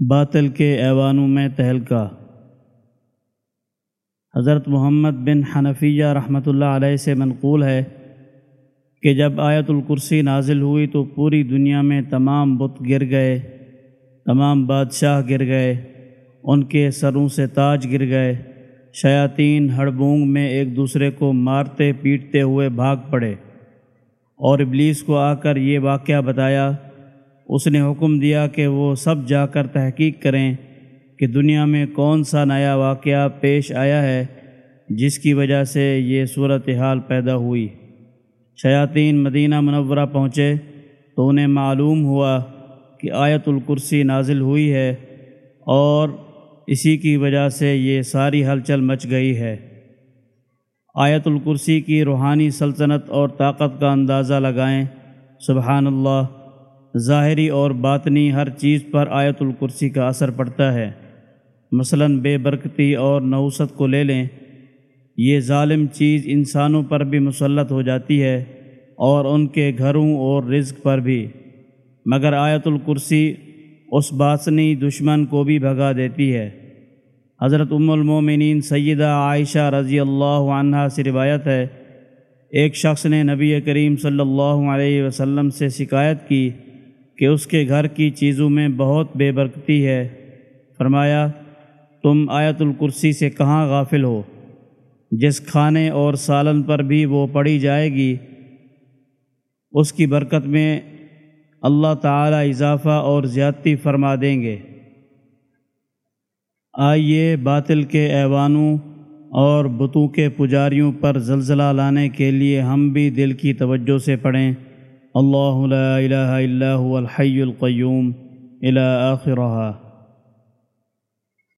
باطل کے ایوانوں میں تہلکہ۔ حضرت محمد بن حنفیہ رحمۃ اللہ علیہ سے منقول ہے کہ جب آیت الکرسی نازل ہوئی تو پوری دنیا میں تمام بت گر گئے، تمام بادشاہ گر گئے، ان کے سروں سے تاج گر گئے، شیاطین ہڑبونگ میں ایک دوسرے کو مارتے پیٹتے ہوئے بھاگ پڑے۔ اور ابلیس کو آ کر یہ واقعہ بتایا اس نے حکم دیا کہ وہ سب جا کر تحقیق کریں کہ دنیا میں کون سا نیا واقعہ پیش آیا ہے، جس کی وجہ سے یہ صورت حال پیدا ہوئی۔ شیاطین مدینہ منورہ پہنچے تو انہیں معلوم ہوا کہ آیت الکرسی نازل ہوئی ہے اور اسی کی وجہ سے یہ ساری ہلچل مچ گئی ہے۔ آیت الکرسی کی روحانی سلطنت اور طاقت کا اندازہ لگائیں، سبحان اللہ ظاہری اور باطنی ہر چیز پر آیت الکرسی کا اثر پڑتا ہے۔ مثلا بے برکتی اور نوست کو لے لیں، یہ ظالم چیز انسانوں پر بھی مسلط ہو جاتی ہے اور ان کے گھروں اور رزق پر بھی۔ مگر آیت الکرسی اس باطنی دشمن کو بھی بھگا دیتی ہے۔ حضرت ام المومنین سیدہ عائشہ رضی اللہ عنہ سے روایت ہے، ایک شخص نے نبی کریم صلی اللہ علیہ وسلم سے شکایت کی کہ اس کے گھر کی چیزوں میں بہت بے برکتی ہے۔ فرمایا، تم آیت الکرسی سے کہاں غافل ہو؟ جس کھانے اور سالن پر بھی وہ پڑھی جائے گی۔ اس کی برکت میں اللہ تعالی اضافہ اور زیادتی فرما دیں گے۔ آئیے باطل کے ایوانوں اور بتوں کے پجاریوں پر زلزلہ لانے کے لیے ہم بھی دل کی توجہ سے پڑھیں۔ الله لا إله إلا هو الحي القيوم إلى آخرها.